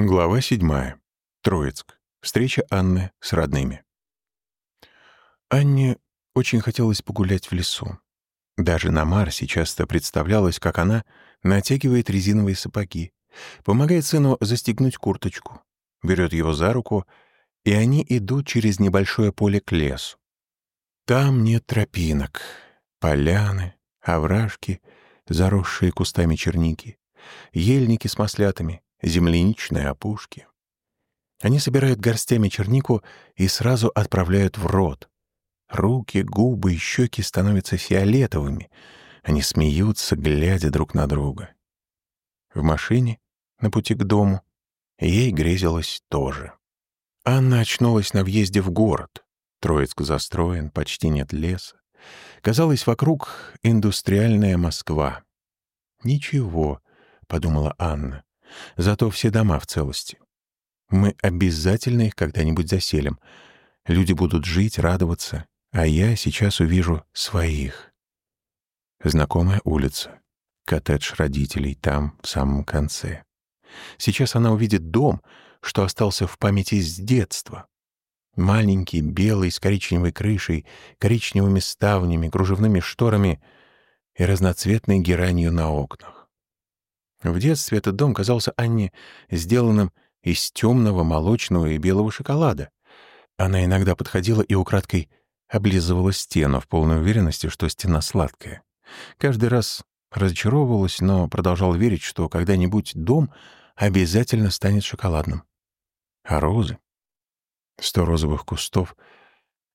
Глава седьмая. Троицк. Встреча Анны с родными. Анне очень хотелось погулять в лесу. Даже на Марсе часто представлялось, как она натягивает резиновые сапоги, помогает сыну застегнуть курточку, берет его за руку, и они идут через небольшое поле к лесу. Там нет тропинок, поляны, овражки, заросшие кустами черники, ельники с маслятами — земляничные опушки. Они собирают горстями чернику и сразу отправляют в рот. Руки, губы и щеки становятся фиолетовыми. Они смеются, глядя друг на друга. В машине, на пути к дому, ей грезилось тоже. Анна очнулась на въезде в город. Троицк застроен, почти нет леса. Казалось, вокруг индустриальная Москва. «Ничего», — подумала Анна, Зато все дома в целости. Мы обязательно их когда-нибудь заселим. Люди будут жить, радоваться, а я сейчас увижу своих. Знакомая улица. Коттедж родителей там, в самом конце. Сейчас она увидит дом, что остался в памяти с детства. Маленький, белый, с коричневой крышей, коричневыми ставнями, кружевными шторами и разноцветной геранью на окнах. В детстве этот дом казался Анне сделанным из темного, молочного и белого шоколада. Она иногда подходила и украдкой облизывала стену в полной уверенности, что стена сладкая. Каждый раз разочаровывалась, но продолжала верить, что когда-нибудь дом обязательно станет шоколадным. А розы? Сто розовых кустов,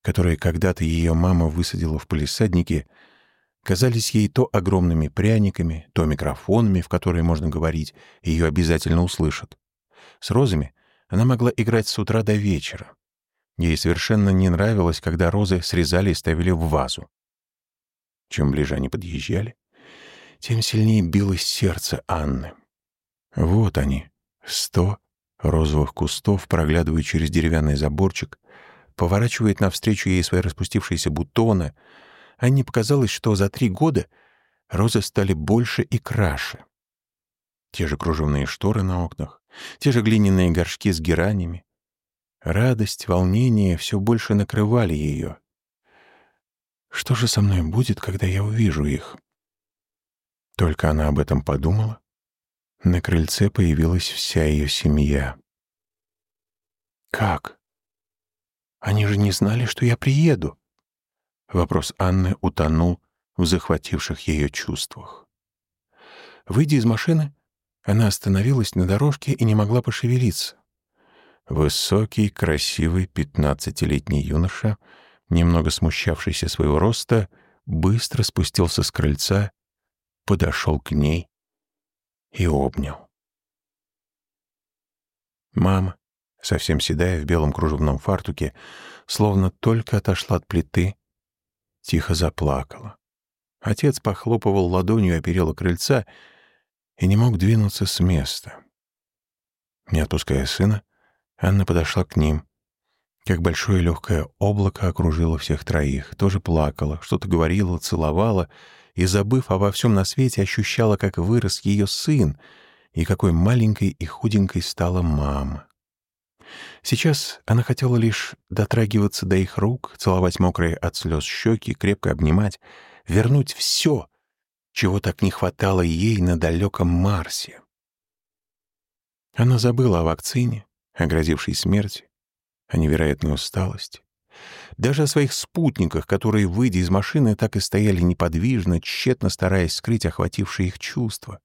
которые когда-то ее мама высадила в полисаднике — казались ей то огромными пряниками, то микрофонами, в которые можно говорить, и ее обязательно услышат. С розами она могла играть с утра до вечера. Ей совершенно не нравилось, когда розы срезали и ставили в вазу. Чем ближе они подъезжали, тем сильнее билось сердце Анны. Вот они, сто розовых кустов, проглядывают через деревянный заборчик, поворачивает навстречу ей свои распустившиеся бутоны — Анне показалось, что за три года розы стали больше и краше. Те же кружевные шторы на окнах, те же глиняные горшки с геранями. Радость, волнение все больше накрывали ее. Что же со мной будет, когда я увижу их? Только она об этом подумала. На крыльце появилась вся ее семья. «Как? Они же не знали, что я приеду!» Вопрос Анны утонул в захвативших ее чувствах. Выйдя из машины, она остановилась на дорожке и не могла пошевелиться. Высокий, красивый, пятнадцатилетний юноша, немного смущавшийся своего роста, быстро спустился с крыльца, подошел к ней и обнял. Мама, совсем седая в белом кружевном фартуке, словно только отошла от плиты, тихо заплакала. Отец похлопывал ладонью о перила крыльца и не мог двинуться с места. Не отпуская сына, Анна подошла к ним. Как большое легкое облако окружило всех троих, тоже плакала, что-то говорила, целовала и, забыв обо всем на свете, ощущала, как вырос ее сын и какой маленькой и худенькой стала мама. Сейчас она хотела лишь дотрагиваться до их рук, целовать мокрые от слез щеки, крепко обнимать, вернуть все, чего так не хватало ей на далеком Марсе. Она забыла о вакцине, о грозившей смерти, о невероятной усталости. Даже о своих спутниках, которые, выйдя из машины, так и стояли неподвижно, тщетно стараясь скрыть охватившие их чувства.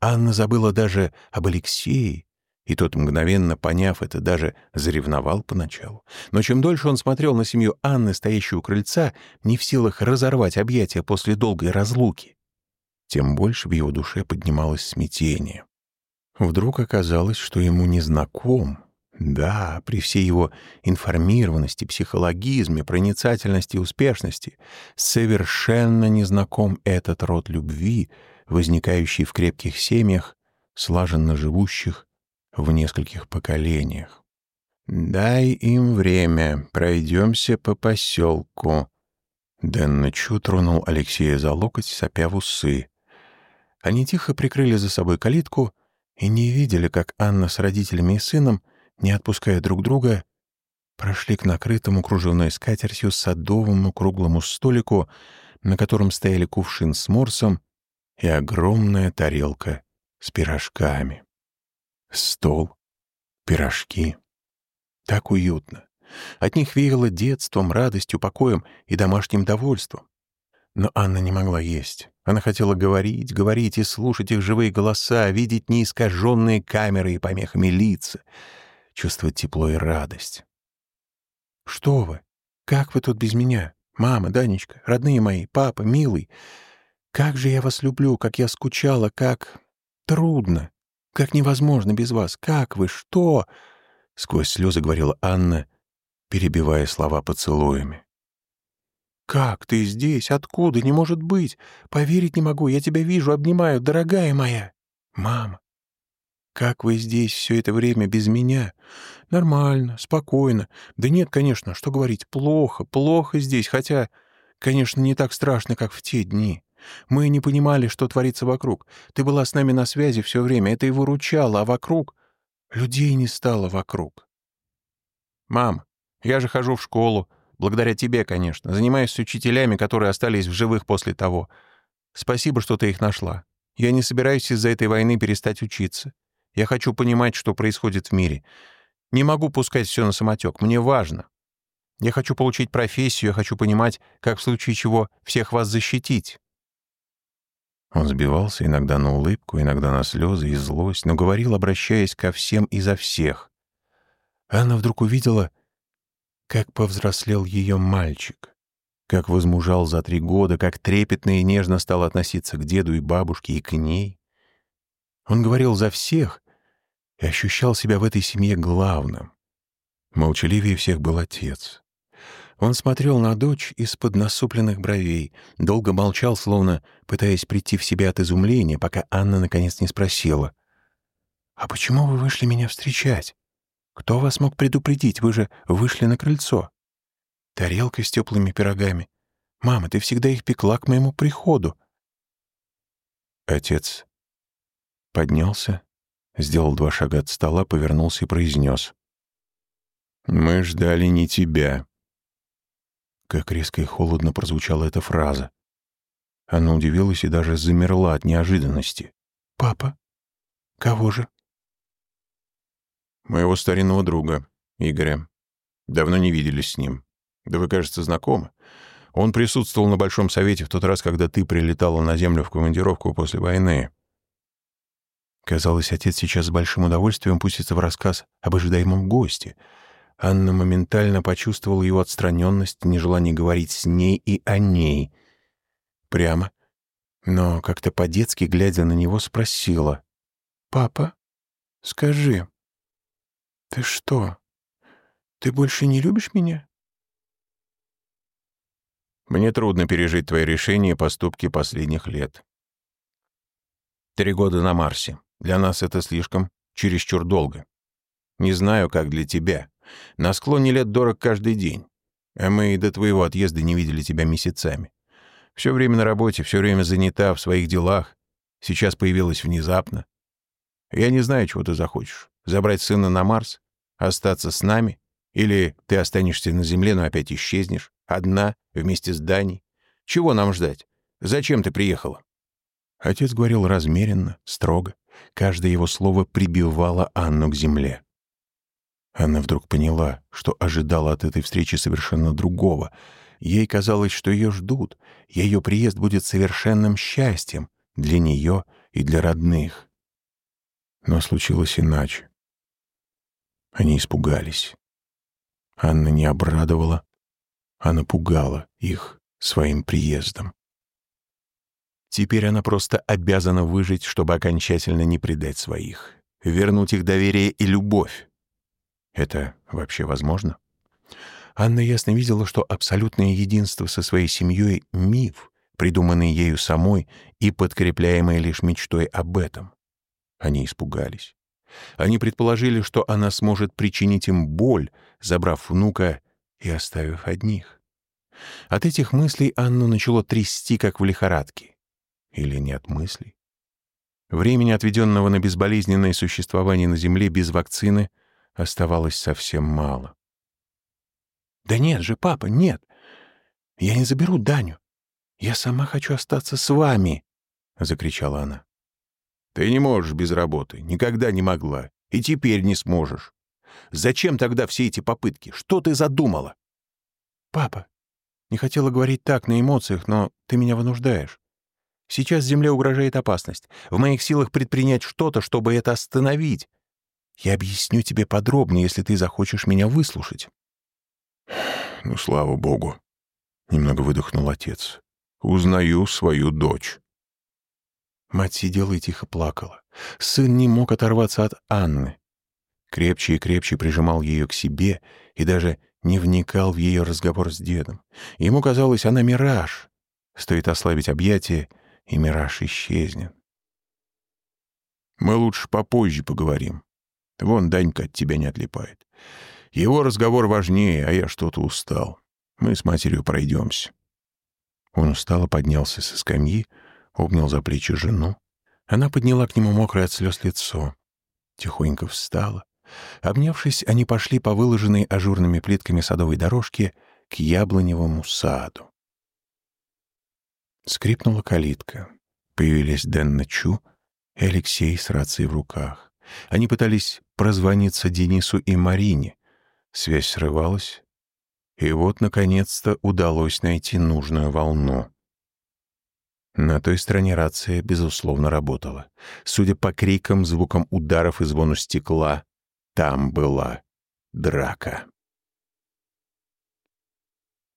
Анна забыла даже об Алексее, и тот, мгновенно поняв это, даже заревновал поначалу. Но чем дольше он смотрел на семью Анны, стоящую у крыльца, не в силах разорвать объятия после долгой разлуки, тем больше в его душе поднималось смятение. Вдруг оказалось, что ему не знаком, да, при всей его информированности, психологизме, проницательности и успешности, совершенно незнаком этот род любви, возникающий в крепких семьях, слаженно живущих в нескольких поколениях. «Дай им время, пройдемся по поселку». Дэн Ночу тронул Алексея за локоть, сопя в усы. Они тихо прикрыли за собой калитку и не видели, как Анна с родителями и сыном, не отпуская друг друга, прошли к накрытому кружевной скатертью садовому круглому столику, на котором стояли кувшин с морсом и огромная тарелка с пирожками. Стол, пирожки. Так уютно. От них веяло детством, радостью, покоем и домашним довольством. Но Анна не могла есть. Она хотела говорить, говорить и слушать их живые голоса, видеть неискаженные камеры и помехами лица, чувствовать тепло и радость. «Что вы? Как вы тут без меня? Мама, Данечка, родные мои, папа, милый. Как же я вас люблю, как я скучала, как... Трудно, как невозможно без вас. Как вы? Что?» Сквозь слезы говорила Анна, перебивая слова поцелуями. «Как ты здесь? Откуда? Не может быть! Поверить не могу, я тебя вижу, обнимаю, дорогая моя! Мама, как вы здесь все это время без меня? Нормально, спокойно. Да нет, конечно, что говорить, плохо, плохо здесь, хотя, конечно, не так страшно, как в те дни. Мы не понимали, что творится вокруг. Ты была с нами на связи все время, это и выручало, а вокруг... Людей не стало вокруг. «Мам, я же хожу в школу, благодаря тебе, конечно. Занимаюсь с учителями, которые остались в живых после того. Спасибо, что ты их нашла. Я не собираюсь из-за этой войны перестать учиться. Я хочу понимать, что происходит в мире. Не могу пускать все на самотек. Мне важно. Я хочу получить профессию, я хочу понимать, как в случае чего всех вас защитить». Он сбивался иногда на улыбку, иногда на слезы и злость, но говорил, обращаясь ко всем и за всех. Анна вдруг увидела, как повзрослел ее мальчик, как возмужал за три года, как трепетно и нежно стал относиться к деду и бабушке и к ней. Он говорил за всех, и ощущал себя в этой семье главным. Молчаливее всех был отец. Он смотрел на дочь из-под насупленных бровей, долго молчал, словно пытаясь прийти в себя от изумления, пока Анна наконец не спросила. «А почему вы вышли меня встречать? Кто вас мог предупредить? Вы же вышли на крыльцо. Тарелка с теплыми пирогами. Мама, ты всегда их пекла к моему приходу». Отец поднялся Сделал два шага от стола, повернулся и произнес. «Мы ждали не тебя». Как резко и холодно прозвучала эта фраза. Она удивилась и даже замерла от неожиданности. «Папа? Кого же?» «Моего старинного друга, Игоря. Давно не виделись с ним. Да вы, кажется, знакомы. Он присутствовал на Большом Совете в тот раз, когда ты прилетала на Землю в командировку после войны. Казалось, отец сейчас с большим удовольствием пустится в рассказ об ожидаемом госте. Анна моментально почувствовала его отстраненность, нежелание говорить с ней и о ней. Прямо, но как-то по-детски, глядя на него, спросила. «Папа, скажи, ты что, ты больше не любишь меня?» Мне трудно пережить твои решения и поступки последних лет. Три года на Марсе. Для нас это слишком, чересчур долго. Не знаю, как для тебя. На склоне лет дорог каждый день. А мы и до твоего отъезда не видели тебя месяцами. Все время на работе, все время занята в своих делах. Сейчас появилась внезапно. Я не знаю, чего ты захочешь. Забрать сына на Марс? Остаться с нами? Или ты останешься на Земле, но опять исчезнешь? Одна, вместе с Даней? Чего нам ждать? Зачем ты приехала?» Отец говорил размеренно, строго. Каждое его слово прибивало Анну к земле. Анна вдруг поняла, что ожидала от этой встречи совершенно другого. Ей казалось, что ее ждут, ее приезд будет совершенным счастьем для нее и для родных. Но случилось иначе. Они испугались. Анна не обрадовала, а напугала их своим приездом. Теперь она просто обязана выжить, чтобы окончательно не предать своих. Вернуть их доверие и любовь. Это вообще возможно? Анна ясно видела, что абсолютное единство со своей семьей — миф, придуманный ею самой и подкрепляемый лишь мечтой об этом. Они испугались. Они предположили, что она сможет причинить им боль, забрав внука и оставив одних. От этих мыслей Анну начало трясти, как в лихорадке. Или нет мыслей? Времени, отведенного на безболезненное существование на Земле без вакцины, оставалось совсем мало. «Да нет же, папа, нет! Я не заберу Даню. Я сама хочу остаться с вами!» — закричала она. «Ты не можешь без работы, никогда не могла, и теперь не сможешь. Зачем тогда все эти попытки? Что ты задумала?» «Папа, не хотела говорить так, на эмоциях, но ты меня вынуждаешь. Сейчас Земле угрожает опасность. В моих силах предпринять что-то, чтобы это остановить. Я объясню тебе подробнее, если ты захочешь меня выслушать». «Ну, слава богу», — немного выдохнул отец. «Узнаю свою дочь». Мать сидела и тихо плакала. Сын не мог оторваться от Анны. Крепче и крепче прижимал ее к себе и даже не вникал в ее разговор с дедом. Ему казалось, она мираж. Стоит ослабить объятия, и мираж исчезнет. Мы лучше попозже поговорим. Вон Данька от тебя не отлипает. Его разговор важнее, а я что-то устал. Мы с матерью пройдемся. Он устало поднялся со скамьи, обнял за плечи жену. Она подняла к нему мокрое от слез лицо. Тихонько встала. Обнявшись, они пошли по выложенной ажурными плитками садовой дорожке к яблоневому саду. Скрипнула калитка. Появились Дэн Чу и Алексей с рацией в руках. Они пытались прозвониться Денису и Марине. Связь срывалась. И вот, наконец-то, удалось найти нужную волну. На той стороне рация, безусловно, работала. Судя по крикам, звукам ударов и звону стекла, там была драка.